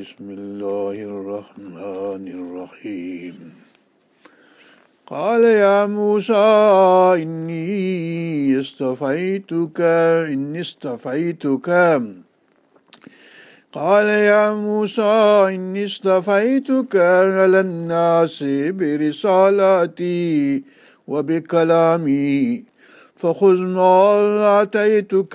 بسم الله الرحمن الرحيم. قال يا موسى إني اصطفيتك إني اصطفيتك قال يا موسى إني اصطفيتك على الناس برسالاتي وبكلامي فخذ ما آتيتك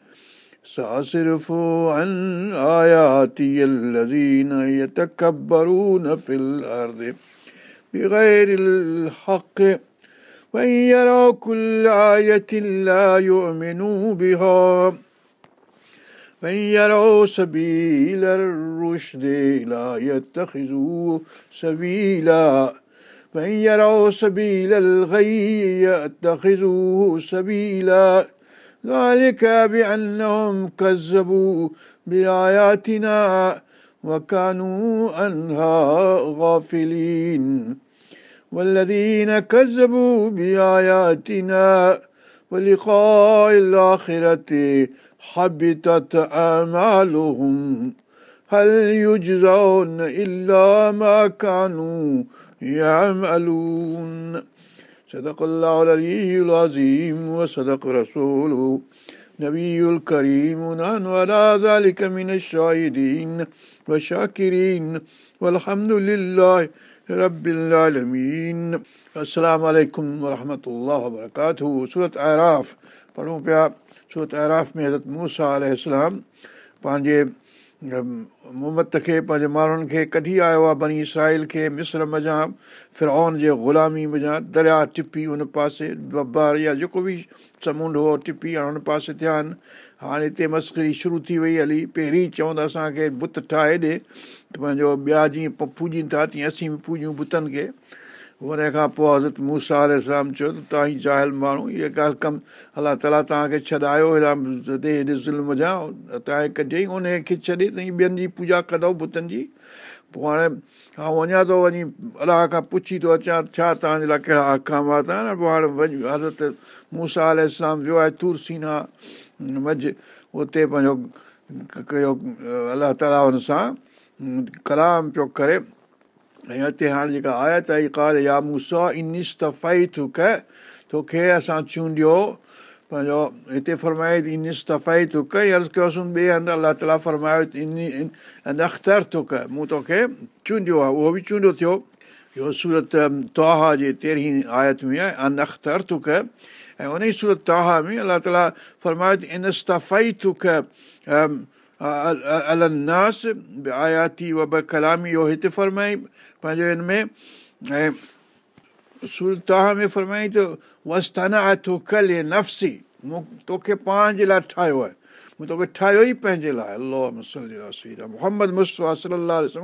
سأصرف عن آياتي الذين يتكبرون في الأرض بغير الحق. وإن يروا كل آية لا يؤمنوا بها. وإن يروا سبيل الرشد لا يتخذوه سبيلا. وإن يروا سبيل الغي يتخذوه سبيلا. ذلك بأنهم كذبوا بآياتنا وكانوا عنها غافلين. والذين كذبوا بآياتنا ولقاء الآخرة حبطت أعمالهم. هل يجزون إلا ما كانوا يعملون؟ صدق الله العلي العظيم وصدق رسوله نبي الكريم ونحن على ذلك من الشاهدين والشاكرين والحمد لله رب العالمين السلام عليكم ورحمة الله وبركاته सूरत आराफ़ पढ़ूं पिया सूरत आराफ़ में हज़रत मूसा अलाम पंहिंजे محمد کي پنهنجي ماڻهن کي ڪڍي آيو آهي بني اسرائيل کي مسر مڃان فرون جي غلامي مڃان دريا ٽپي ان پاسي ببار يا جيڪو به سمنڊ هو ٽپي هاڻي هن پاسي ٿيا آهن. هاڻي هتي مسڪري شروع ٿي وئي هلي. پهرين چوندا اسان کي بت ٺاهي ڏي. ته پنهنجو ٻيا جيئن پوڄن ٿا تيئن اسين به پوڄون بتن کي ان کان پوءِ حضرت موسيٰ آلام چيو ته توهان ئي چاهيل ماڻهو اها ڳالهه ڪم الله تالا توهان کي ڇڏايو هيڏا ظلم جا توهان کي ڪڍيئين ان کي ٻين جي پوڄا ڪندؤ بتن جي. پوءِ هاڻي ها وڃان ٿو وڃي الله کان پڇي ٿو اچان ڇا توهان جي لاءِ ڪهڙا اهڪامات آهن پوءِ هاڻي وڃ حضرت موسيٰ آلام ويو آهي ترسينا مجهه اتي پنهنجو ڪيو الله تالا هن سان ڪلام پيو ڪري ۽ هتي هاڻي جيڪا آيت آئي ڪال يا موسيٰ انستفائي ٿڪ توکي اسان چونڊيو پنهنجو هتي فرمائي انستفائي ٿڪ عرض ڪيوسين ٻئي هنڌ الله تالا فرمايو ان اختر ٿڪ مون توکي چونڊيو آهي اهو به چونڊيو ٿيو. اهو سورت توهان جي تيرهين آيت ۾ آهي ان اختر ٿڪ ۽ ان ئي سورت توهان ۾ الله تالا فرمايو انستفائي ٿڪ الناس آياتي وب ڪلامي اهو هتي فرمائي پنهنجو هن ۾۽ سرتاهه ۾ فرمائي ته وستانا تو ڪلي نفسي مون توکي پاڻ جي لاءِ ٺاهيو آهي مون توکي ٺاهيو ئي پنهنجي لاءِ الله مسل محمد صلاح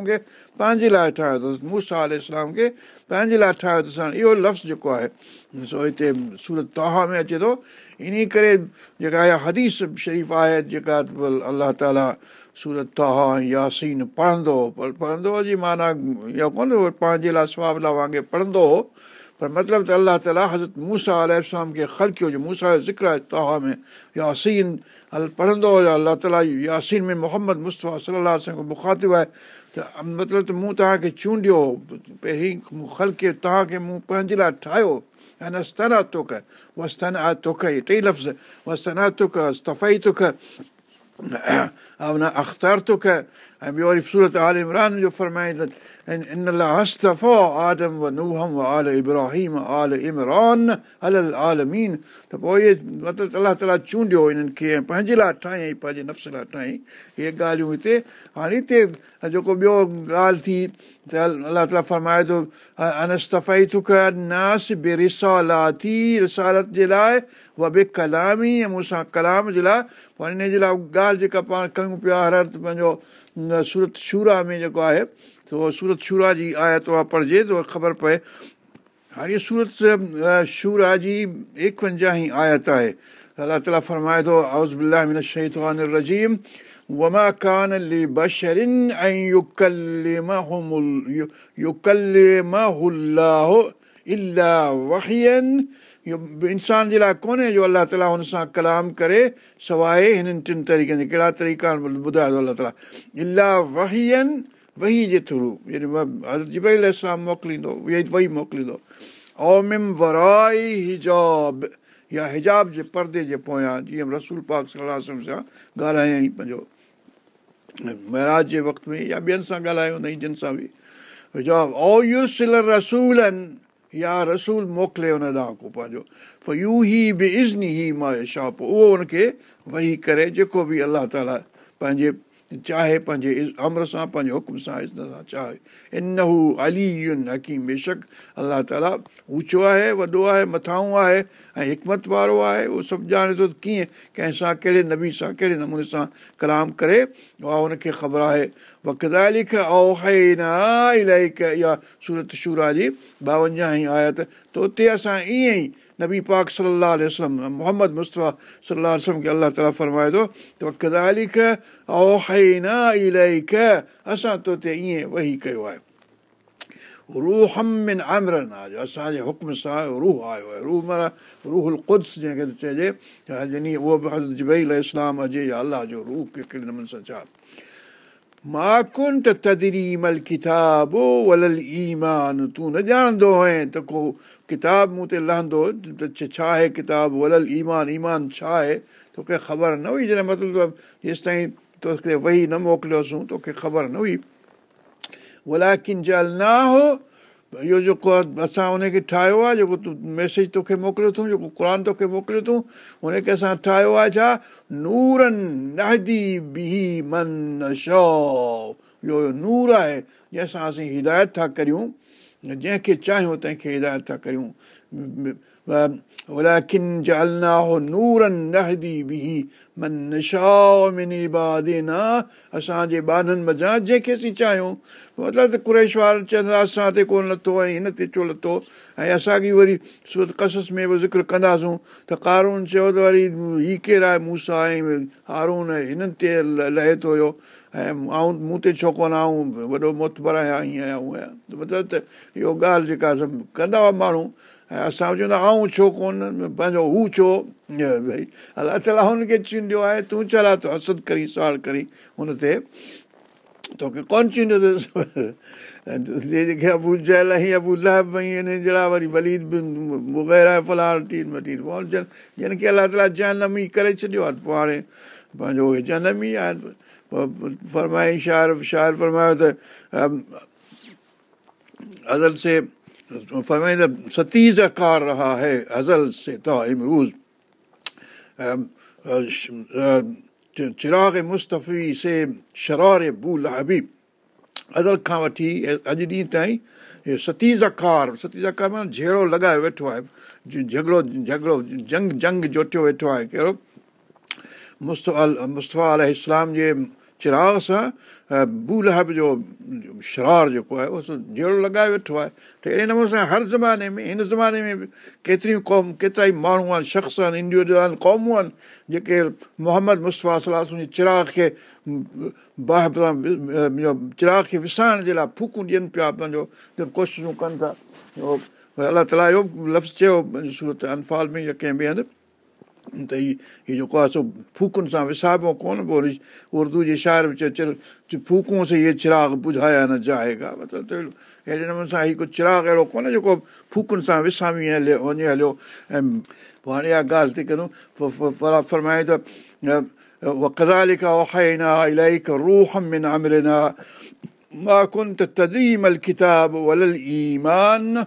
کي پنهنجي لاءِ ٺاهيو اٿس. آل اسلام کي پنهنجي لاءِ ٺاهيو اٿس. هاڻي اهو لفظ جيڪو آهي سو هتي سورت توهان ۾ اچي ٿو. ان ڪري جيڪا اها حديث شريف آهي جيڪا الله تالا سورت توهان ياسين پڙهندو هو پر پڙهندو جي معنيٰ اهو ڪونه پنهنجي لاءِ سوابلا وانگر پڙهندو هو پر مطلب ته الله تالا حضرت موسيٰ الارم کي خلڪيو جو موسيٰ جو ذڪر ۾ ياسين هل پڙهندو هيو الله تالا ياسين ۾ محمد مصطفيٰ صلاح سان مکاتب آهي. ته مطلب ته مون توهان کي چونڊيو پهرين خلڪي توهان کي مون پنهنجي لاءِ ٺاهيو. ۽ نستنا توک وستن آهي توک اهي ٽئي لفظ وستنا توک تفئي توک اختار توک ۽ ٻيو وري سورت آل عمران جو فرمائي ان لاءِ هستفا آدم و نوهم و آل عمران ال آلمين ته پوءِ اهي مطلب الله تالا چونڊيو هنن کي ۽ پنهنجي لاءِ ٺاهيئين پنهنجي نفس لاءِ ٺاهيئين اهي ڳالهيون هتي هاڻي هتي جيڪو ٻيو ڳالهه ٿي ته الله تالا فرمائي ٿو رسالاتي جي لاءِ اها به ڪلامي ۽ مون سان ڪلام جي لاءِ پوءِ هن جي لاءِ ڳالهه جيڪا پاڻ ڪيون پيا هر هر پنهنجو सूरत शूरा में जेको आहे त उहो सूरत शूरा जी आयत उहा पढ़िजे त उहा ख़बर पए हाणे सूरत शूरा जी एकवंजाह ई आयत आहे अलाह ताला फरमाए थो रज़ीम وما كان لبشر أن يكلمهم يكلمه الله إلا وحيا انسان جي لاءِ ڪونهي جو الله تالا هن سان ڪلام ڪري سواءِ هنن ٽن طريقن جا ڪهڙا طريقا ٻڌايو الله تالا. الاهه وهيئن وهي جي ٿرو جبل اسلام موڪليندو وهي موڪليندو. اومم ورائي هجاب يا هجاب جي پردي جي پويان جيئن رسول پاڪ سان ڳالهايئين پنهنجو. مهاراج جي وقت ۾ يا ٻين سان ڳالهايو جن سان به. هجاب او يسل رسولن يا رسول موڪلي هن ڏانهن ڪو پنهنجو. يو هي به ازني هي مان ڇا پوءِ اهو هن کي ويهي ڪري جيڪو به الله تالا پنهنجي چاهي پنهنجي امر سان پنهنجي حڪم سان ازن سان چاهي. ان هو علي حڪيم بيشڪ الله تالا اوچو آهي وڏو آهي مٿان آهي ۽ حڪمت وارو آهي اهو سڀ ڄاڻي ٿو ڪيئن ڪنهن سان ڪهڙي نبي سان ڪهڙي نموني سان ڪلام ڪري. اها هن کي خبر آهي وقدالک الاهي سورت شورا جي ٻاونجاهه ئي آيت. ته اتي اسان ائين ئي نبي پاڪ صلاح محمد آهي اسان جي ماڪن ته تدريمل ڪتابون ولل ايمان تون نه ڄاڻندو هئين ته ڪو ڪتاب مون تي لهندو ته ڇا آهي ڪتاب ولل ايمان ايمان ڇا آهي توکي خبر نه هئي جڏهن مطلب جيس تائين توکي ويهي نه موڪليوسين توکي خبر نه هئي ولا ڪن جل نه هو اهو جيڪو اسان ان کي ٺاهيو آهي جيڪو تون ميسيج توکي موڪليو اٿئون جيڪو قر توکي موڪليو اٿئون هن کي اسان ٺاهيو آهي ڇا؟ نورن شو. اهو نور آهي جنهن سان اسين هدايت ٿا ڪريون جنهن کي چاهيون تنهن کي هدايت ٿا ڪريون اسين چاهيون مطلب ته ڪريشور چوندا اسان تي ڪونه لٿو ۽ هن تي ڇو لٿو ۽ اسان کي وري سورت ڪسس ۾ به ذڪر ڪنداسون ته ڪارون چيو ته وري هيءُ ڪير آهي مون سان ۽ هارون هنن تي لهي ٿو هيو ۽ آئون مون تي ڇو ڪونه آئون وڏو موتبر آهيان هيئن آهيان هونئن آهيان مطلب ته اهو ڳالهه جيڪا سڀ ڪندا هئا ماڻهو ۽ اسان چوندا آئون ڇو ڪونه پنهنجو هو ڇو ڀئي الله تالا هن کي چينڊيو آهي تون چلا ٿو اسد ڪري ساڙ ڪري هن تي توکي ڪونه چينڊيو اٿس ابو جل هن جهڙا وري وليد به کي الله تالا جنمي ڪري ڇڏيو آهي پوءِ هاڻي پنهنجو اهي جنمي آهي فرمائي شاعر شاعر فرمايو ته ازل سي ستيز ڪار رها هي ازل سي امروز چراغ مستفي سي شرار بول حبيب ازل کان وٺي اڄ ڏينهن تائين اهو ستيز ڪار ستيز معنيٰ جهيڙو لڳايو ويٺو آهي جهڳڙو جهڳڙو جنگ جنگ جوٽيو ويٺو آهي ڪهڙو مصطفيٰ ال اسلام جي چراغ سان بولهب جو شرار جيڪو آهي اهو جهڙو لڳائي ويٺو آهي. ته اهڙي نموني سان هر زماني ۾ هن زماني ۾ به ڪيتريون قوم ڪيترا ئي ماڻهو آهن شخص آهن آهن قومون آهن جيڪي محمد مصطفيٰ صلاح جي چراغ کي باهه چراغ کي وسائڻ جي لاءِ فوڪون ڏين پيا پنهنجو ڪوششون ڪن ٿا. الله تالا اهو لفظ چيو سورت انفال ۾ يا ڪنهن ٻئي هنڌ त हीउ हीउ जेको आहे सो फूकुनि सां विसाइबो कोन पोइ वरी उर्दू जे शाइर बि चए फूकूं से इहे चिराग बुझाया न जाएगा मतिलबु त अहिड़े नमूने सां हीउ कुझु चिराग अहिड़ो कोन्हे जेको फूकुनि सां विसामी हलियो वञे हलियो ऐं पोइ हाणे इहा ॻाल्हि थी करूं फरमाए त कदा लिखा ओहाइना इलाही रूह मिन अमरिना ما كنت تدري ما الكتاب ولا الإيمان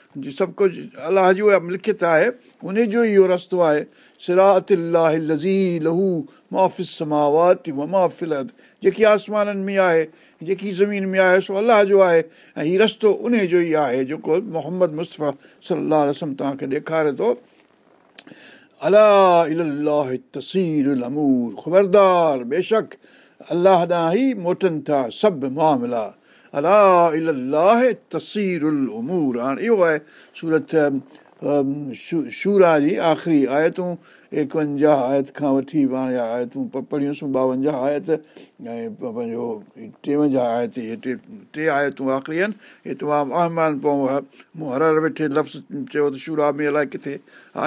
سڀ ڪجهه الله جو لکت آهي. ان جو ئي اهو رستو آهي صراط لزي لهو مافل جيڪي آسمانن ۾ آهي جيڪي زمين ۾ آهي سو الله جو آهي. ۽ هيءُ رستو ان جو ئي آهي جيڪو محمد مصطفيٰ صلاح توهان کي ڏيکاري ٿو. الله تسير خبردار بيشڪ الله ڏانهن ئي موٽن ٿا سڀ معاملا الله الاهه هاڻي اهو آهي سورت شورا جي آخري آيتون ايڪونجاهه آيت کان وٺي هاڻي آيتون پڙهيونسين ٻاونجاهه آيت ۽ پنهنجو ٽيونجاهه آيت اهي ٽي ٽي آيتون آخري آهن هي تمام اهمان هر هر ويٺي لفظ چيو ته شورا ۾ الائي ڪٿي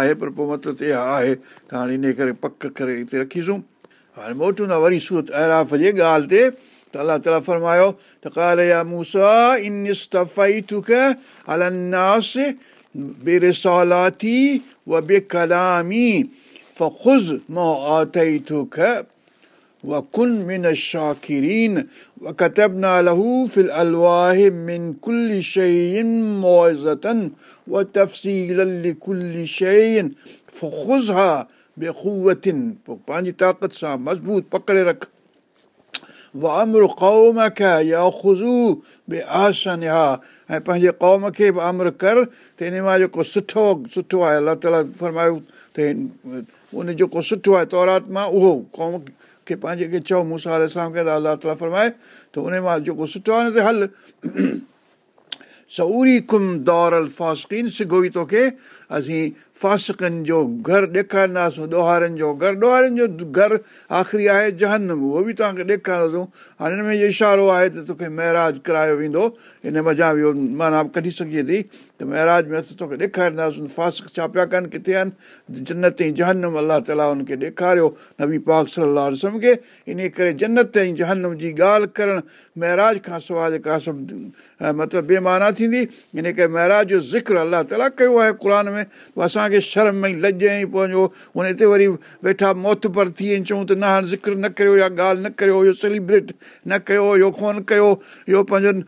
آهي پر پوءِ مطلب ته اها آهي ته هاڻي ان ڪري پڪ ڪري هتي رکيسون هاڻي موٽون ٿا وري سورت اهراف جي ڳالهه تي त अलाह ताला फरमायो त काल या मूसा इन अलनास बेरसालाती व बेकलामी فخذ ما آتيتك وكن من الشاكرين وكتبنا له في الألواح من كل شيء موعظة وتفصيلا لكل شيء فخذها بقوة पंहिंजी ताक़त सां मज़बूत पकड़े रख وامر قوم کي يا خزو به آسن ها ۽ پنهنجي قوم کي به امر ڪر ته ان مان جيڪو سٺو سٺو آهي الله تالا فرمايو ته ان جيڪو سٺو آهي تورات مان اهو قوم کي پنهنجي کي چئو مون سان الله تالا فرمائي ته ان مان جيڪو سٺو آهي نه ته هل سئوري ڪم دور ال فاسڪين سگو ئي توکي اسين فاسڪن جو گهر ڏيکارينداسين ڏوهارن جو گهر ڏوهارن جو گهر آخري آهي جهنم اهو به توهان کي ڏيکارينداسين هاڻي هن ۾ اهو اشارو آهي ته توکي مهراج ڪرايو ويندو هن مزا به معنيٰ ڪڍي سگهجي ٿي مهراج ۾ اسان توکي ڏيکارينداسين فاسڪ ڇا پيا ڪن ڪٿي آهن؟ جنت ۽ جهنم الله تالا هن کي ڏيکاريو. نبي پاڪ صلاح رسم کي ان ڪري جنت ۽ جهنم جي ڳالهه ڪرڻ مهراج کان سواءِ جيڪا سڀ مطلب بيمانا ٿيندي ان ڪري مهراج جو ذڪر الله تالا ڪيو آهي قر ۾. اسان کي شرم ۽ لڄ ۽ پنهنجو هن تي وري ويٺا موت ٿي ۽ چئون ته نه هاڻي ذڪر نه ڪريو يا ڳالهه نه ڪريو اهو سيليبريٽ نه ڪيو اهو ڪونه ڪيو اهو پنهنجن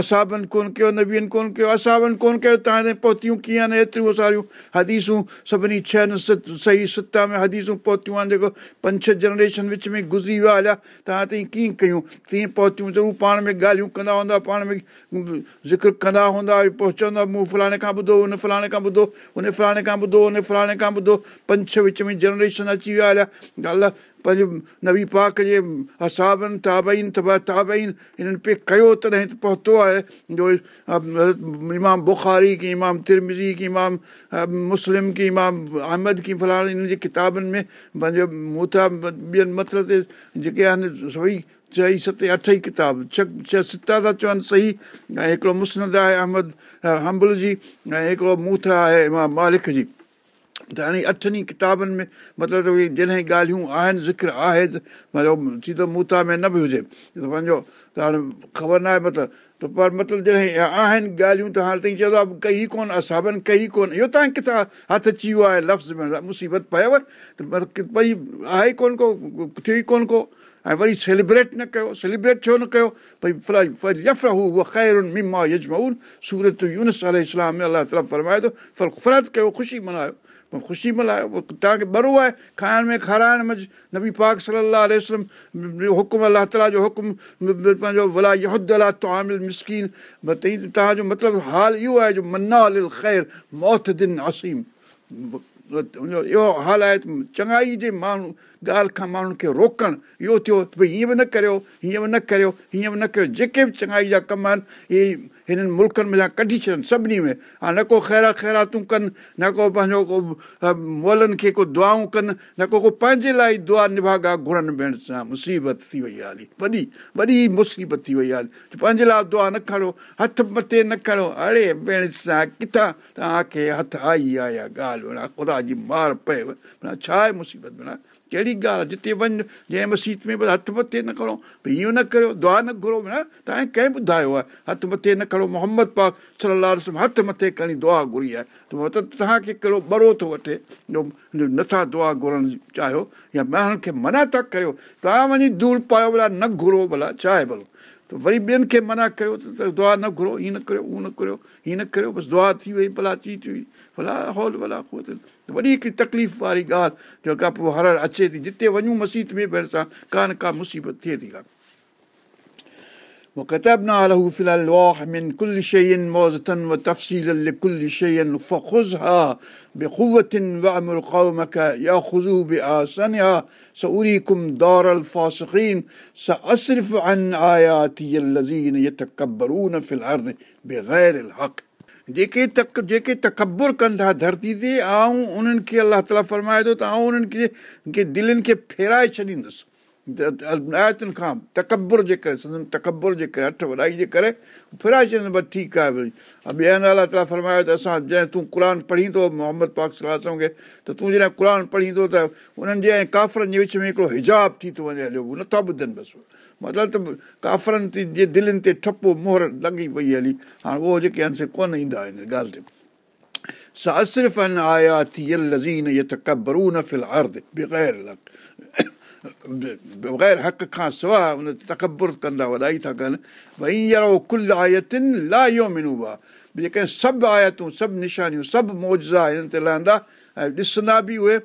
اسابن ڪونه ڪيو نبين ڪونه ڪيو اسابن ڪونه ڪيو توهان پهتيون ڪيئن آهن ايتريون ساريون حديثون سڀني ڇهن صحيح ستا ۾ حديثون پهتيون آهن جيڪو پنج ڇهه جنريشن وچ ۾ گذري ويا هليا توهان ته ڪيئن ڪيون تيئن پهتيون ضرور پاڻ ۾ ڳالهيون ڪندا هوندا پاڻ ۾ ذڪر ڪندا هوندا پوءِ چوندا مون فلاڻي کان ٻڌو هن فلاڻي کان ٻڌو هن فلاڻي کان ٻڌو هن فلاڻي کان ٻڌو پنج ڇهه وچ ۾ جنريشن اچي ويا هليا ڳالهه پنهنجي نوي پاڪ جي اسابن تابئين تبا تابئين هنن پي ڪيو تڏهن پهتو آهي. جو امام بکاري ڪه امام ترمزي ڪه امام مسلم ڪه امام احمد ڪه فلاڻي هنن جي ڪتابن ۾ پنهنجو موٿا ٻين مطلب تي جيڪي آهن سڀئي چئي ست اٺ ئي ڪتاب ڇهه ڇهه ستا ٿا چون صحيح. ۽ هڪڙو مسند آهي احمد همبل جي ۽ هڪڙو موٿ آهي امام مالڪ جي ته هاڻي اٺن ڪتابن ۾ مطلب جڏهن ڳالهيون آهن ذڪر آهي ته سيڌو موتا ۾ نه به هجي. ته پنهنجو ته هاڻي خبر نه آهي مطلب. ته پر مطلب جڏهن آهن ڳالهيون ته هاڻي تائين چوندو آهي ڪئي ڪونه اسابن ڪئي ڪونه. اهو توهان ڪٿان هٿ اچي ويو آهي لفظ ۾ مصيبت پيو. ته ڀئي آهي ئي ڪو ٿيو ئي ڪونه ڪو. ۽ وري سيليبريٽ نه ڪيو. سيليبريٽ ڇو نه ڪيو؟ ڀئي يفرهو اها خير ميما يجمائن سورت يونس اسلام ۾ الله تالا فرمائي ٿو فرق ڪيو خوشي ملهايو خوشي ملهايو توهان کي برو آهي کائڻ ۾ کارائڻ ۾ نبي پاڪ صلاح حڪم الله تالا جو حڪم پنهنجو ڀلا يهد الا تامل مسڪين. توهان جو مطلب حال اهو آهي جو منا ال خير موت دن اسيم. اهو حال آهي چڱائي جي ماڻهو ڳالهه کان ماڻهن کي روڪڻ اهو ٿيو ڀئي هيئن به نه ڪريو هيئن به نه ڪريو هيئن به نه ڪريو. جيڪي به چڱائي جا ڪم آهن اهي هنن ملڪن ۾ ڪڍي ڇڏن سڀني ۾. ها نه ڪو خيرا خيراتون ڪن نه ڪو پنهنجو ڪو مولن کي ڪو دعائون ڪن نه ڪو ڪو پنهنجي لاءِ دعا نڀاگا گهرن ڀيڻ سان مصيبت ٿي وئي آهي وڏي وڏي مصيبت ٿي وئي آهي پنهنجي لاءِ دعا نه کڻو هٿ مٿي نه کڻو اڙي ڀيڻ سان ڪٿان توهان کي هٿ آئي آهي ڳالهه؟ ڀيڻ خدا جي مار پئي. ڇا آهي مصيبت ڪهڙي ڳالهه آهي جتي وڃ جنهن مسيت ۾ هٿ مٿي نه کڻو ڀئي اهو نه ڪريو دعا نه گهرو نه توهان کي ڪنهن ٻڌايو آهي هٿ مٿي نه کڻو محمد پاڪ صلاح هٿ مٿي کڻي دعا گهري آهي ته توهان کي ڪهڙو ٻرو ٿو وٺي جو نٿا دعا گهرڻ چاهيو يا ماڻهن کي منا ٿا ڪريو توهان وڃي دور پايو ڀلا نه گهرو ڀلا آهي ڀلو ته وري ٻين کي منا ڪيو ته دعا نه گهرو هيئن نه ڪريو اهو نه ڪريو هيئن نه ڪريو بس دعا ٿي وئي ڀلا اچي ٿي وئي ڀلا هال ڀلا वॾी हिकिड़ी तकलीफ़ वारी ॻाल्हि जेका पोइ हर हर अचे थी जिते वञूं मसीत में भेण सां का न का मुसीबत थिए थी وكتبنا له في الألواح من كل شيء موزة وتفصيلا لكل شيء فخذها بقوة وأمر قومك يأخذوا بآسنها سأريكم دار الفاسقين سأصرف عن آياتي الذين يتكبرون في الأرض بغير الحق جيڪي تڪ جيڪي تڪبر ڪن ٿا ڌرتي تي ۽ انهن کي الله تالا فرمائي ٿو ته آئون انهن کي دلن کي ڦيرائي ڇڏيندس. آيتن کان تڪبر جي ڪري سمجهن تڪبر جي ڪري هٿ وڏائي جي ڪري فرائي ڇڏيندم بس ٺيڪ آهي ڀئي. ٻئي هنڌ الله تالا فرمايو ته اسان جڏهن تون قر پڙهيندو محمد پاڪ صلاح کي ته تون جڏهن قر پڙهيندو ته انهن جي ۽ ڪافرن جي وچ ۾ هڪڙو هجاب ٿي ٿو وڃي هليو نٿا ٻڌن بس مطلب ته ڪافرن تي جي دلن تي ٺپو موهر لڳي پئي هلي. هاڻي اهو جيڪي آهن سي ڪونه ايندا آهن ڳالهه تي. آيا ٿي لزين بغير بغير حق کان سواءِ ان تڪبر ڪندا وڏائي ٿا ڪن. ڀئي هينئر ڪل آيتن لا اهو منوبا جيڪڏهن سڀ آيتون سڀ نشانيون سڀ موزا هن تي لهندا. ۽ ڏسندا به اهي.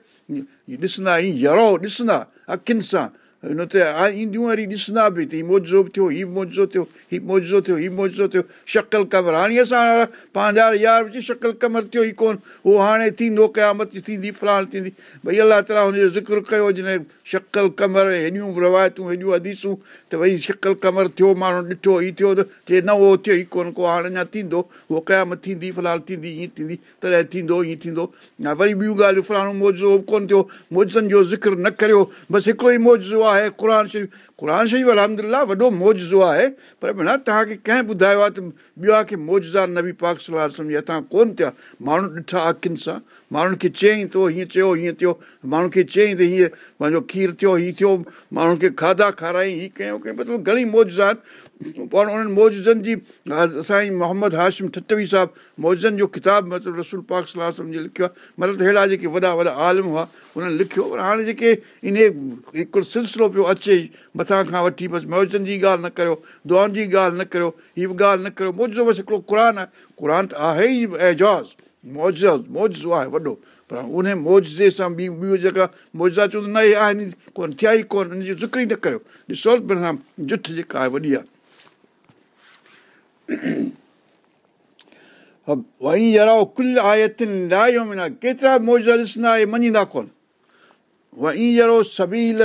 ڏسندا هينئرو ڏسندا اکين سان هن تي اينديون وري ڏسندا به ته هيءُ موجون به ٿيو هيءُ موجون ٿيو هيءُ موجون ٿيو هيءُ موجون ٿيو شڪل ڪمر هاڻي اسان پنهنجا يار وجهي شڪل ڪمر ٿيو ئي ڪونه اهو هاڻي ٿيندو قيامت ٿيندي فلاڻ ٿيندي ڀئي الله تالا هن جو ذڪر ڪيو جڏهن شڪل ڪمر هيڏيون روايتون هيڏيون حديثون ته ڀئي شڪل ڪمر ٿيو ماڻهو ڏٺو هيءُ ٿيو ته چئي نه اهو ٿيو ئي ڪونه ڪو هاڻي اڃا ٿيندو اهو قيامت ٿيندي في الحال ٿيندي هيئن ٿيندي تڏهن ٿيندو هيئن ٿيندو وري ٻيون ڳالهيون فلاڻو موجون ڪونه ٿيو موجن جو ذڪر نه ڪريو بس هڪڙو ئي موجون آهي आहे क़ुर शरीफ़ قر شريف الهمدلا وڏو موجون آهي. پر ڀيڻ توهان کي ڪنهن ٻڌايو آهي ته ٻيو ڪه موزا نبي پاڪ صلاح سمجهي هٿان ڪونه ٿيا؟ ماڻهو ڏٺا اکين سان. ماڻهن کي چيئين ٿو هيئن چيو هيئن ٿيو. ماڻهن کي چيئين ته هيئن پنهنجو کير ٿيو هيئن ٿيو. ماڻهن کي کاڌا کارائين هيئن ڪيون ڪيون. مطلب گهڻي موزا آهن. پاڻ انهن موجن جي اسان جي محمد هاشم ٺٽوي صاحب موجن جو ڪتاب مطلب رسول پاڪ صلاح سمجهي لکيو آهي. مطلب اهڙا جيڪي وڏا وڏا عالم هئا انهن لکيو. پر هاڻي جيڪي ان هڪڙو سلسلو پيو اچي مٿان کان وٺي بس موجن جي ڳالهه نه ڪريو دئان جي ڳالهه نه ڪريو هيءَ به ڳالهه نه ڪريو. موجون بس هڪڙو قر آهي. قر ته آهي ئي اعجاز. موج موجون آهي وڏو. پر ان موجي سان ٻي ٻيون جيڪا موزا چوندا نه اهي آهن ڪونه ٿيا ئي ڪونه ان جي ذڪر ئي نه ڪريو. ڏسو جٺ جيڪا آهي وڏي آهي. ڪيترا موج ڏسندا اهي مڃيندا ڪونه ورو سبيل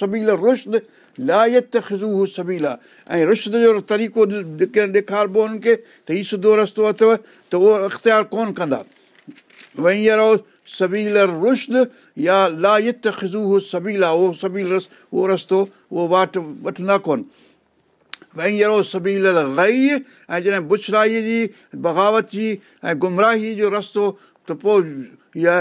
سبيل رشد لايت خزو سبيل ۽ رشد جو طريقو ڏيکاربو هنن کي ته هيءُ سڌو رستو اٿو ته اهو اختيار ڪونه ڪندا ورو سبيل رشد يا لايت خزو سبيل اهو سبيل رس اهو رستو اهو واٽ وٺندا ڪونه وئي اهڙو سبيل گئي ۽ جڏهن بڇرائيءَ جي بغاوت جي ۽ گمراهي جو رستو ته پوءِ اها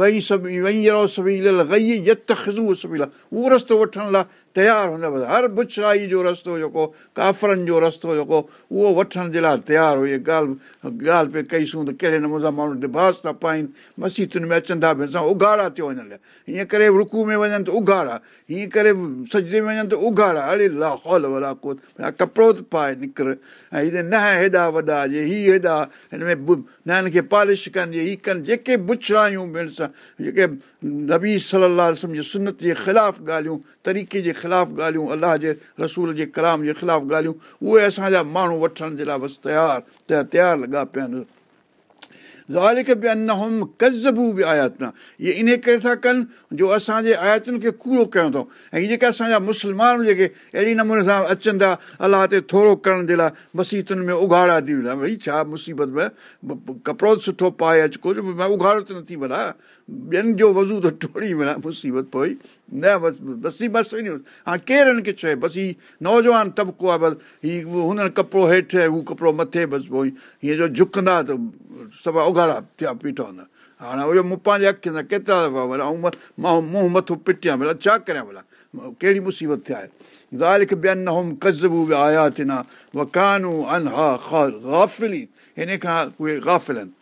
وئي سڀئي وئي اهڙو سبيل گئي يت خزو سبيل اهو رستو وٺڻ لاءِ تيار هوندو هر بڇرائي جو رستو جيڪو ڪافرن جو رستو جيڪو اهو وٺڻ جي لاءِ تيار هئي ڳالهه ڳالهه پئي ڪئيسون ته ڪهڙي نموني سان ماڻهو لباس ٿا پائين مسيتن ۾ اچن ٿا ڀيڻ سان اگهاڙا ٿيو وڃن لاءِ هيئن ڪري رڪو ۾ وڃن ته اگهاڙا هيئن ڪري سجدي ۾ وڃن ته اگهاڙا اڙي لا ولا ڪو ڪپڙو ته پائي نڪر ۽ هيءَ نه هيڏا وڏا جي هيءَ هيڏا هن ۾ کي پالش ڪن هيءَ ڪن جيڪي بڇڙايون ڀيڻ سان جيڪي نبي صلاح سنت جي خلاف ڳالهيون طريقي جي خلاف ڳالهيون الله جي رسول جي ڪلام جي خلاف ڳالهيون اهي اسان جا ماڻهو وٺڻ جي لاءِ بس تيار ته تيار لڳا پيا آهن زالڪ به ان ڪزبو به آيات نه اهي ان ڪري ٿا ڪن جو اسان جي آياتن کي ڪوڙو ڪيون اٿئون ۽ هيءَ جيڪي اسان جا مسلمان جيڪي اهڙي نموني سان اچن ٿا الله تي ٿورو ڪرڻ جي لاءِ مسيتن ۾ اگهاڙا ٿي ويندا ڀئي ڇا مصيبت ۾ ڪپڙو سٺو پائي اچ ڪجهه اگهاڙو ته نٿي وڃان ٻين جو وضو ته ٽوڙي وڃان مصيبت پوءِ نه بس بس بس هاڻي ڪير هن کي چئي بس هيءُ نوجوان طبقو آهي بس هيءُ هن ڪپڙو هيٺ هو ڪپڙو مٿي بس پوءِ هيئن جو جهڪندا ته سڀ اگهاڙا ٿيا بيٺا هوندا هاڻي اهو مون پنهنجي اکين سان ڪيترا دفعا ڀلا ۽ مان منهن مٿو پٽيان ڀلا ڇا ڪريان ڀلا ڪهڙي مصيبت ٿيا آهي زالڪ ٻين هوم ڪزبو به آيا ٿين وڪانو انها گافلي هن کان اهي گافل آهن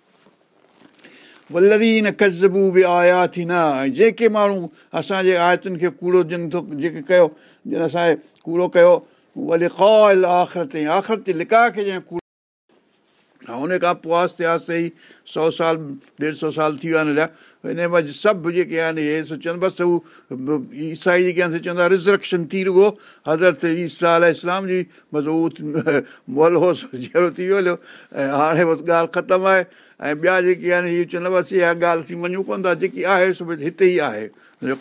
ولرين ڪزبو به آيا ٿي نه جيڪي ماڻهو اسان جي آيتن کي ڪوڙو جن ٿو جيڪي ڪيو جن اسان جي ڪوڙو ڪيو ها هن کان پوءِ آستي آستي ئي سؤ سال ڏيڍ سؤ سال ٿي ويا آهن هن ۾ سڀ جيڪي آهن اهي سوچن بس هو عيسائي جيڪي آهن چوندا رزرڪشن ٿي رڳو حضرت ايسا ال اسلام جي بس اهو مول هوس جهڙو ٿي ويو هليو ۽ هاڻي بس ڳالهه ختم آهي ۽ ٻيا جيڪي آهن اهي چوندا بس اها ڳالهه ٿي مڃون ڪونه ٿا جيڪي آهي سو بس هتي ئي آهي.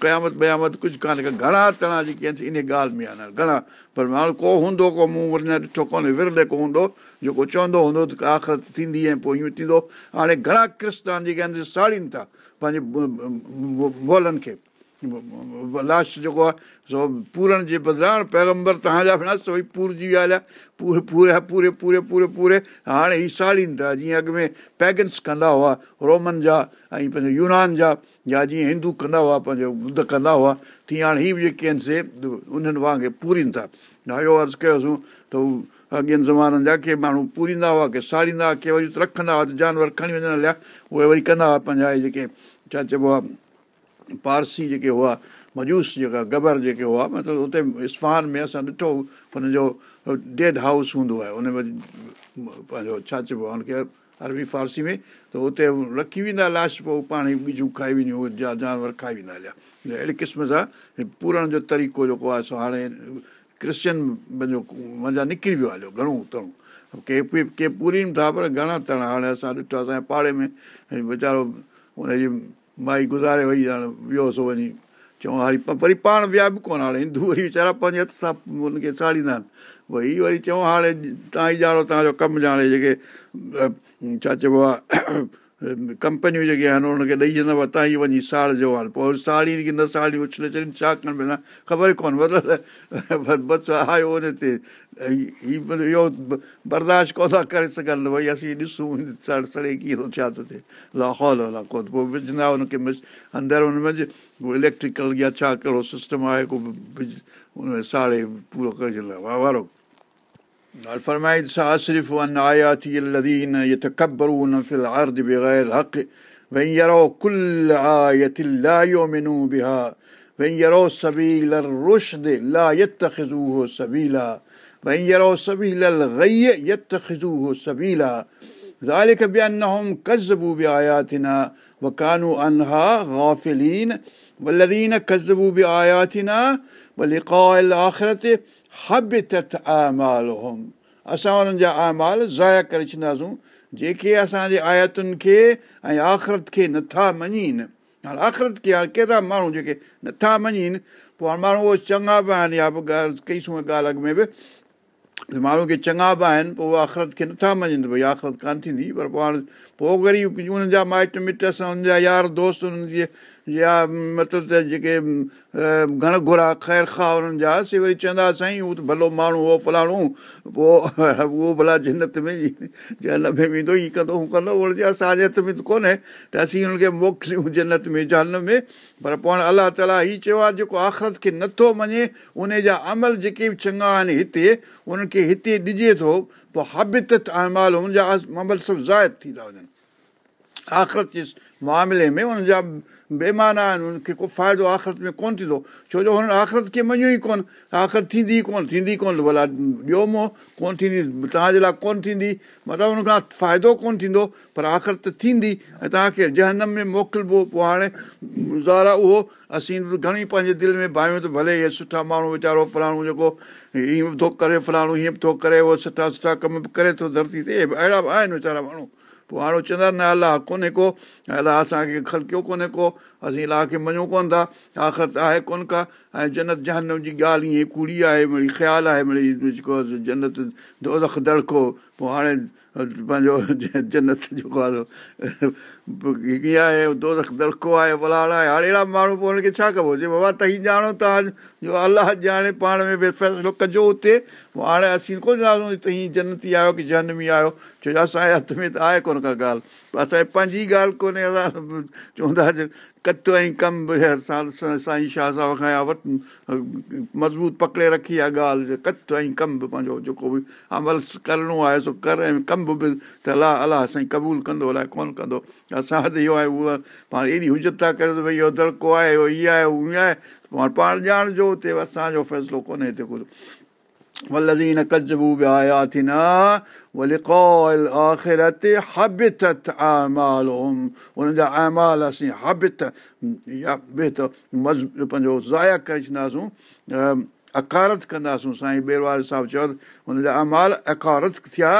قيامت ٻيامت ڪجهه ڪانهي گهڻا تڻا جيڪي آهن ان ڳالهه ۾ آهن. گهڻا پر ماڻهو ڪو هوندو ڪو مون وري نه ڏٺو ڪونهي ورلي ڪو هوندو جيڪو چوندو هوندو ته آخر ٿيندي ۽ پوءِ ائين ٿيندو. هاڻي گهڻا ڪرستان جيڪي آهن ساڙين ٿا پنهنجي مولن کي لاش جيڪو آهي سو پورڻ جي بدران پيگمبر توهان جا به نه ڀئي پورجي ويا هليا پوري پوري پوري پوري پوري پوري هاڻي هيءَ ساڙين ٿا جيئن اڳ ۾ پيگنس ڪندا هئا رومن جا ۽ پنهنجو يونان جا يا جيئن هندو ڪندا هئا پنهنجو ٻڌ ڪندا هئا تيئن هاڻي هيءَ جيڪي آهن سي انهن وانگر پورين ٿا اهو عرض ڪيوسين ته هو اڳين زمانن جا ڪي ماڻهو پوريندا هئا ڪي ساڙيندا هئا ڪي وري رکندا هئا ته جانور کڻي وڃڻ لاءِ اهي وري ڪندا هئا پنهنجا اهي جيڪي ڇا چئبو آهي پارسي جيڪي هئا مجوس جيڪا گبر جيڪي هئا مطلب هتي اسفان ۾ اسان ڏٺو هن جو ڊيڊ هائوس هوندو آهي ان ۾ پنهنجو ڇا چئبو آهي هن کي عربي فارسي ۾ ته هتي رکي ويندا لاش پوءِ پاڻ ئي ٻجون کائي وينديون جا جانور کائي ويندا هليا اهڙي قسم سان پورڻ جو طريقو جيڪو آهي سو هاڻي ڪرسچن پنهنجو مڃان نڪري ويو هليو گهڻو تڻو ڪي ڪي پورين ٿا پر گهڻا تڻ هاڻي اسان ڏٺو اسان جي پاڙي ۾ ويچارو هن جي مائي گذاري وئي هاڻي ويوس وڃي چئون هاڻي وري پاڻ ويا به ڪونه هاڻي هندو وري ويچارا پنهنجي هٿ سان هن کي ساڙيندا آهن ڀئي وري چئون هاڻي توهان ئي ڄاڻو توهان جو ڪم ڄاڻي جيڪي ڇا چئبو آهي ڪمپنيون جيڪي آهن ان کي ڏيئي ويندو توهان ئي وڃي ساڙجو هاڻي پوءِ ساڙهي ڪه نه ساڙهي اڇلي ڇڏي ڇا ڪن پيا خبر ئي ڪونهي مطلب بس آيو هن تي هيءُ اهو برداشت ڪونه ٿا ڪري سگهن ڀئي اسين ڏسون سڙ سڙي ڪيئن ڇا ٿو ٿئي لاهول الا پوءِ وجهندا هن کي اندر هن ۾ اليڪٽريڪل يا ڇا ڪهڙو سسٽم آهي ڪو هن ساڙي پورو ڪري ڇڏيندا وارو الفرمايد سأصرف عن آياتي الذين يتكبرون في الأرض بغير حق وإن يروا كل آية لا يؤمنوا بها وإن يروا سبيل الرشد لا يتخذوه سبيلا وإن يروا سبيل الغي يتخذوه سبيلا. ذلك بأنهم كذبوا بآياتنا وكانوا عنها غافلين والذين كذبوا بآياتنا ولقاء الآخرة اسان هنن جا آمال زايا ڪري ڇڏينداسون جيڪي اسان جي آيتن کي ۽ آخرت کي نٿا مڃين هاڻي آخرت کي هاڻي ڪيترا ماڻهو جيڪي نٿا مڃين پوءِ هاڻي ماڻهو اهي چڱا به آهن يا به ڳالهه ڪئيسون ڳالهه اڳ ۾ به ماڻهو کي چڱا به آهن پوءِ اهي آخرت کي نٿا مڃن ڀئي آخرت ڪانه ٿيندي پر پوءِ هاڻي پوءِ وري انهن جا مائٽ مٽ اسان هنن جا يار دوست انهن جي يا مطلب ته جيڪي گهڻ گهرا خير کا هنن جا سي وري چوندا سائين هو ته ڀلو ماڻهو هو فلاڻو پوءِ اهو ڀلا جنت ۾ جنت ۾ ويندو هيئن ڪندو هو ڪندو ان جي اسان جي هٿ ۾ ته ڪونهي ته اسين هن کي موڪليون جنت ۾ جان ۾. پر پوءِ هاڻي الله تالا هيءَ چيو آهي جيڪو آخرت کي نٿو مڃي ان جا عمل جيڪي به چڱا آهن هتي انهن کي هتي ڏجي ٿو پوءِ هابت امال هن جا عمل سڀ زائد ٿي ٿا وڃن. آخرت جي معاملي ۾ هن جا بيمانا آهن ان کي ڪو فائدو آخرت ۾ ڪونه ٿيندو ڇو جو هنن آخرت کي مڃيو ئي ڪونه آخر ٿيندي ڪونه ٿيندي ڪونه ڀلا ڏيو موهه ڪونه ٿيندي توهان جي لاءِ ڪونه ٿيندي مطلب هن کان فائدو ڪونه ٿيندو پر آخر ته ٿيندي ۽ توهان کي جهنم ۾ موڪلبو پوءِ هاڻي زارا اهو اسين گهڻي پنهنجي دل ۾ ڀايون ته ڀلي اهي سٺا ماڻهو ويچارو فلاڻو جيڪو هيئن به ٿو ڪري فلاڻو هيئن به ٿو ڪري اهو سٺا سٺا ڪم به ڪري ٿو ڌرتي تي اهڙا به آهن ويچارا ماڻهو پوءِ هاڻي چوندا نه الله ڪونهي ڪو الله اسان کي خلڪيو ڪونهي ڪو اسين الله کي مڃون ڪونه ٿا آخر ته آهي ڪونه ڪا ۽ جنت جهنم جي ڳالهه ائين ڪوڙي آهي مڙي خيال آهي مڙي جيڪو جنت دودک دڙڪو پوءِ هاڻي پنهنجو جنت جيڪو آهي ڪيئن آهي دودک دڙڪو آهي ولاڙ آهي هاڻي اهڙا ماڻهو پوءِ هن کي ڇا ڪبو؟ چئي بابا توهين ڄاڻو ٿا جو الله ڄاڻي پاڻ ۾ فيصلو ڪجو هتي پوءِ هاڻي اسين ڪونه ڄاڻون ته هيئن آهيو ڪه جنمي آهيو. ڇو جو اسان جي هٿ ۾ ته آهي ڪونه ڪا ڳالهه. اسان جي پنهنجي ڳالهه ڪونهي اسان چوندا ڪت ۽ ڪم به سائين شاهه صاحب کان وٽ مضبوط پڪڙي رکي آهي ڳالهه ڪت ۽ ڪم به پنهنجو جيڪو به عمل ڪرڻو آهي سو ڪر ۽ ڪم به ته الله الله سائين قبول ڪندو الائي ڪونه ڪندو. اسان ته اهو آهي اها پاڻ ايڏي حجت ٿا ڪري ڀئي اهو دڙڪو آهي هيءَ آهي ائين آهي. پاڻ ڄاڻجو هتي اسان جو فيصلو ڪونهي هتي ڪجهه والذين كذبوا بآياتنا ولقاء الآخرة حبطت أعمالهم उन्हनि जा अमाल असीं हाबित या बहितर पंहिंजो ज़ाया करे छॾींदासूं अकारत कंदासूं साईं बेरवाल साहिबु चयो हुन जा अमाल अकारत थिया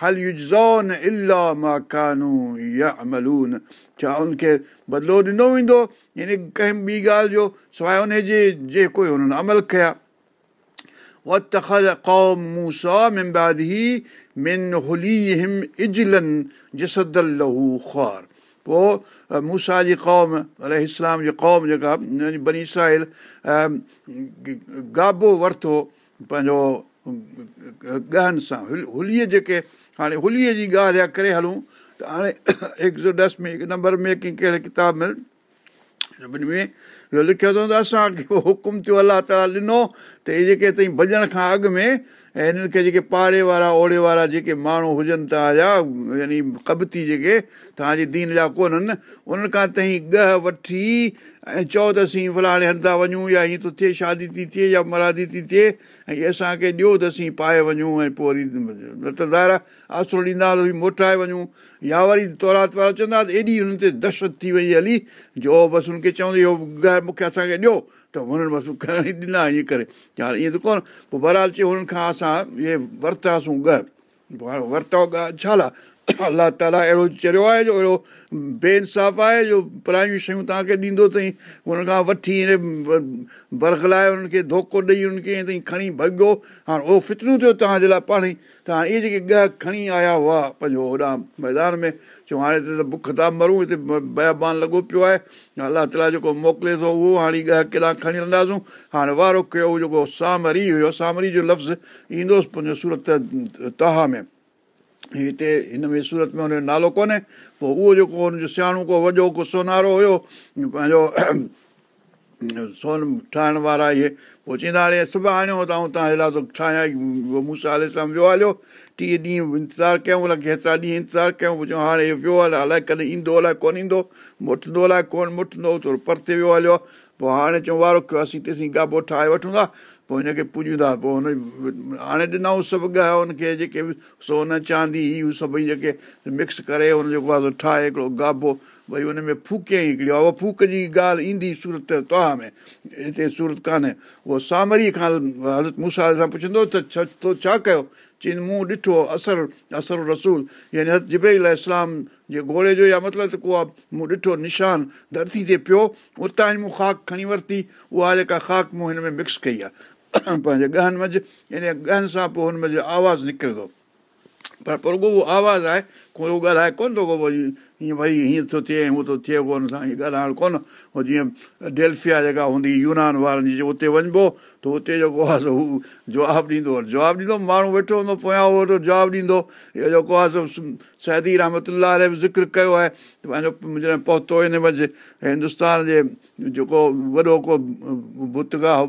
हल युज़ौन इला मा कानू या अमलून छा उनखे बदिलो ॾिनो वेंदो यानी कंहिं ॿी ॻाल्हि जो सवाइ उनजे जेको हुननि अमल कया واتخذ قوم موسى من بعده من هليهم اجلا جسد له خوار पोइ मूसा जी क़ौम अल इस्लाम जी क़ौम जेका बनी साहिल गाबो वरितो पंहिंजो ॻहनि सां हुलीअ जेके हाणे हुलीअ जी ॻाल्हि आहे करे हलूं त हाणे हिकु सौ ॾस में हिकु नंबर में की कहिड़े किताब में सभिनी में اهو لکيو اٿئون ته اسان کي حڪم ٿيو الله تالا ڏنو ته اهي جيڪي اٿئي ڀڄڻ کان اڳ ۾۽ هنن کي جيڪي پاڙي وارا اوڙي وارا جيڪي ماڻهو هجن توهان جا يعني ڪبتي جيڪي توهان جي دين جا ڪونهن انهن کان ٿئي ڳهه وٺي ۽ چئو ته اسين فلاڻي هنڌ ٿا وڃون يا هيئن ٿو ٿئي شادي ٿي ٿئي يا مرادي ٿي ٿئي ۽ اسان کي ڏيو ته اسين پائي وڃون ۽ پوءِ وري نه ته ظاهر آسرو ڏيندا ته موٽائي وڃون. يا وري تورات وارا چوندا ته ايڏي هنن تي دهشت ٿي وئي هلي جو بس هن کي چوندي اهو ڳهه مون کي اسان کي ڏيو ته هنن بس کڻي ڏنا ائين ڪري. هاڻي ائين ته ڪونه پوءِ بهرحال چيو هنن کان اسان اهي ورتاسين پوءِ هاڻي ورتو ڳهه ڇا الله تالا اهڙو چريو آهي جو اهڙو بيئنساف آهي جو پرايون شيون توهان کي ڏيندو اٿئي هن کان وٺي برگلائي هنن کي ڌوڪو ڏيئي هنن کي ائين کڻي ڀڳيو هاڻي اهو فترون ٿيو توهان جي لاءِ پاڻ ئي ته هاڻي اهي جيڪي ڳهه کڻي آيا هئا پنهنجو هوڏان ميدان ۾ چئو هاڻي هتي ته بک ٿا مرون هتي بيابان لڳو پيو آهي. الله تالا جيڪو موڪلي ٿو اهو هاڻي ڳهه ڪيڏا کڻي هلنداسون. هاڻي وارو ڪيو جيڪو سامري هيو سامري جو لفظ ايندوس پنهنجو سورت توهان ۾ هتي هن ۾ سورت ۾ هن جو نالو ڪونهي پوءِ اهو جيڪو هن جو سياڻو ڪو وڏو ڪو سونارو هيو پنهنجو سون ٺاهڻ وارا اهي پوءِ چوندا هاڻي سڀاڻي آڻيو اٿئون توهان لاءِ ته ٺاهيان مون سان هلي سان ويو هليو ٽيهه ڏينهن انتظار ڪيون هيترا ڏينهن انتظار ڪيون پوءِ چئون هاڻي ويو هلي الائي ڪڏهن ايندو الائي ڪونه ايندو مٺندو الائي ڪونه مٺندو پرتي ويو هليو پوءِ هاڻي چئون وارو ڪيو اسين تيسين گابو ٺاهي وٺون ٿا پوءِ هن کي پوڄون ٿا پوءِ هن هاڻي ڏنئون سڀ ڳهه هن کي جيڪي سون چاندي اهي سڀئي جيڪي مڪس ڪري هن جيڪو آهي ٺاهي هڪڙو گابو ڀئي هن ۾ فوڪي هڪڙي آهي اها فوڪ جي ڳالهه ايندي سورت توهان ۾ هتي سورت ڪانهي. اهو سامري کان حضرت موسيٰ سان پڇندو ته ڇا ڪيو؟ چئي مون ڏٺو اثر اثر رسول يعني حضرت جبري اسلام جي گهوڙي جو يا مطلب ته ڪو آهي مون ڏٺو نشان ڌرتي تي پيو اتان ئي مون خاڪ کڻي ورتي اها جيڪا خاڪ مون هن ۾ مڪس ڪئي آهي پنهنجي ڳهن منجهه يعني ڳهن سان پوءِ هن ۾ آواز نڪري ٿو پر پوءِ رڳو اهو آواز آهي ڪو ڳالهائي ڪونه ٿو ڪو ڀئي هيئن ڀئي هيئن ٿو ٿئي هونئن ٿو ٿئي ڪونه سان هيئن ڳالهائڻ ڪونه اهو جيئن ڊيلفيا جيڪا هوندي يونان وارن جي اتي وڃبو ته اتي جيڪو آهي سو هو جواب ڏيندو جواب ڏيندو ماڻهو ويٺو هوندو پويان اهو جواب ڏيندو اهو جيڪو آهي سو سيدي رحمت به ذڪر ڪيو آهي ته پنهنجو جڏهن پهتو هن منجهه هندستان جي جيڪو وڏو ڪو بتگاهه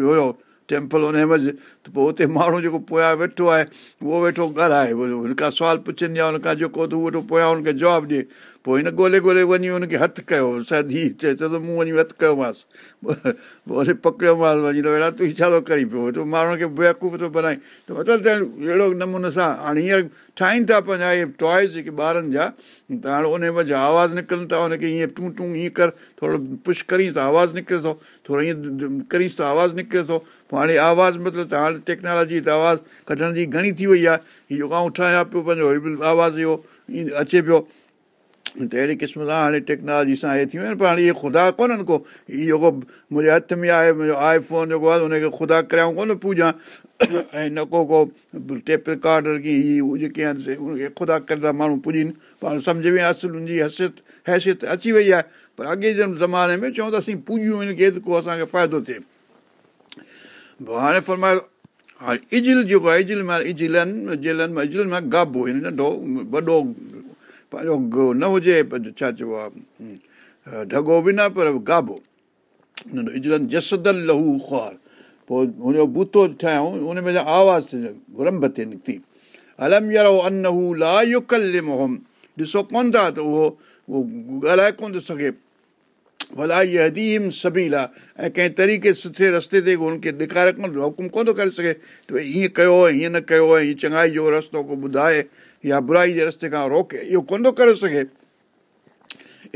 هيو ٽيمپل هن منجهه ته پوءِ هتي ماڻهو جيڪو پويان ويٺو آهي اهو ويٺو ڳالهائي هن کان سوال پڇن يا هن کان جيڪو ته اهو ويٺو پويان هن کي جواب ڏئي. پوءِ هن ڳولهي ڳولهي وڃي هن کي هٿ ڪيو شايد هيءَ چئي چئي ته مون وڃي هٿ ڪيومانس. پوءِ وري پڪڙيومانس وڃي ته اهڙا تون ڇا ٿو ڪري. پيو ته ماڻهن کي بيوقوف ٿو بنائي ته مطلب ته اهڙو نموني سان هاڻي هينئر ٺاهين ٿا پنهنجا اهي ٽائس جيڪي ٻارن جا ته هاڻي ان وجهه آواز نڪرن ٿا هن کي هيئن ٽون ٽون هيئن ڪر ٿورو پش ڪرين ته آواز نڪري ٿو ٿورو هيئن ڪرينس ته آواز نڪري ٿو هاڻي آواز مطلب ته هاڻي ٽيڪنالاجي ته آواز ڪڍڻ جي گهڻي ٿي وئي آهي. جيڪو آئون ٺاهيان پيو پنهنجو آواز اهو اچي پيو. ته اهڙي قسم سان هاڻي ٽيڪنالاجي سان اهي ٿي ويون آهن پر هاڻي اهي خدا ڪونهن ڪو. هيءُ جيڪو منهنجي هٿ ۾ آهي منهنجو آئي فون جيڪو آهي هن کي خدا ڪريائون ڪونه پوڄا. ۽ نه ڪو ڪو ٽيپ رڪارڊر ڪه هيءَ جيڪي آهن ان کي خدا ڪري ٿا ماڻهو پڄن. پاڻ سمجهه ۾ اصل هن جي حيثيت حيثيت اچي وئي آهي. پر اڳي جي زماني ۾ چئون ته اسين پوڄيون هن کي ته ڪو اسان کي فائدو ٿئي هاڻي فرمايو هاڻي اجل جيڪو آهي اجل مان جلن مان اجلن مان گابو هن ننڍو وڏو پنهنجو نه هجي ڇا چئبو آهي ڍگو به نه پر گابو ننڍو اجلن جسدل لهو خوار پوءِ هن جو بوتو ٺاهيون هن ۾ آواز رنڀ ٿئي نڪتي الم يارو ان هو لا يڪل موهم ڏسو ڪونه ٿا ته اهو اهو ڳالهائي ڪونه ٿو سگهي ڀلا اها هديم سبيل. ۽ ڪنهن طريقي سٺي رستي تي هن کي ڏيکاري ڪونه حڪم ڪونه ٿو ڪري سگهي ته ڀئي هيئن ڪيو هيئن نه ڪيو ۽ هيءَ چڱائي جو رستو ڪو ٻڌائي يا برائي جي رستي کان روڪي اهو ڪونه ٿو ڪري سگهي.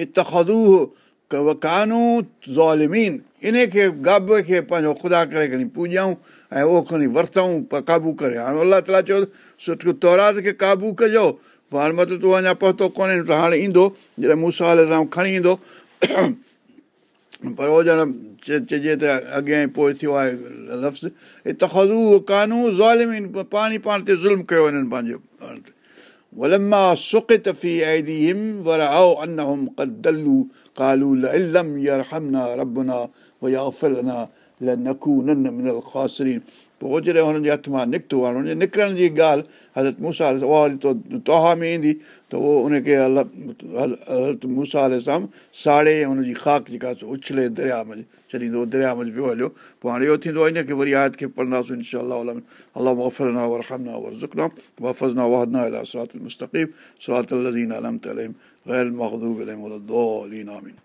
اتکدو ڪانو زالمين. ان کي گاب کي پنهنجو خدا ڪري کڻي پوڄائون ۽ اهو کڻي ورتئون قابو ڪري. هاڻي الله تالا چيو سٺو تورات کي قابو ڪجو. پوءِ هاڻي مطلب تون اڃا پهتو ڪونهي ته هاڻي ايندو جڏهن مون سان کڻي ايندو پر چئجي ته اڳيان پوءِ ٿيو آهي پاڻي پاڻ تي ظلم جڏهن هنن جي هٿ مان نڪتو هاڻي هن جي نڪرڻ جي ڳالهه حضرت مون سان توهان ۾ ايندي. त उहो उनखे हज़रत मूसा सां साड़े हुनजी ख़ाक जेका उछले दरिया में छॾींदो दरिया में वियो हलियो पोइ हाणे इहो थींदो इनखे वरी आयत खे पढ़ंदासीं इनशा अलाह वफ़रना वरहमना वरज़ुकना वफ़ज़ना वहदना अला सरात المستقيم صراط الذين أنعمت عليهم غير المغضوب عليهم ولا الضالين آمين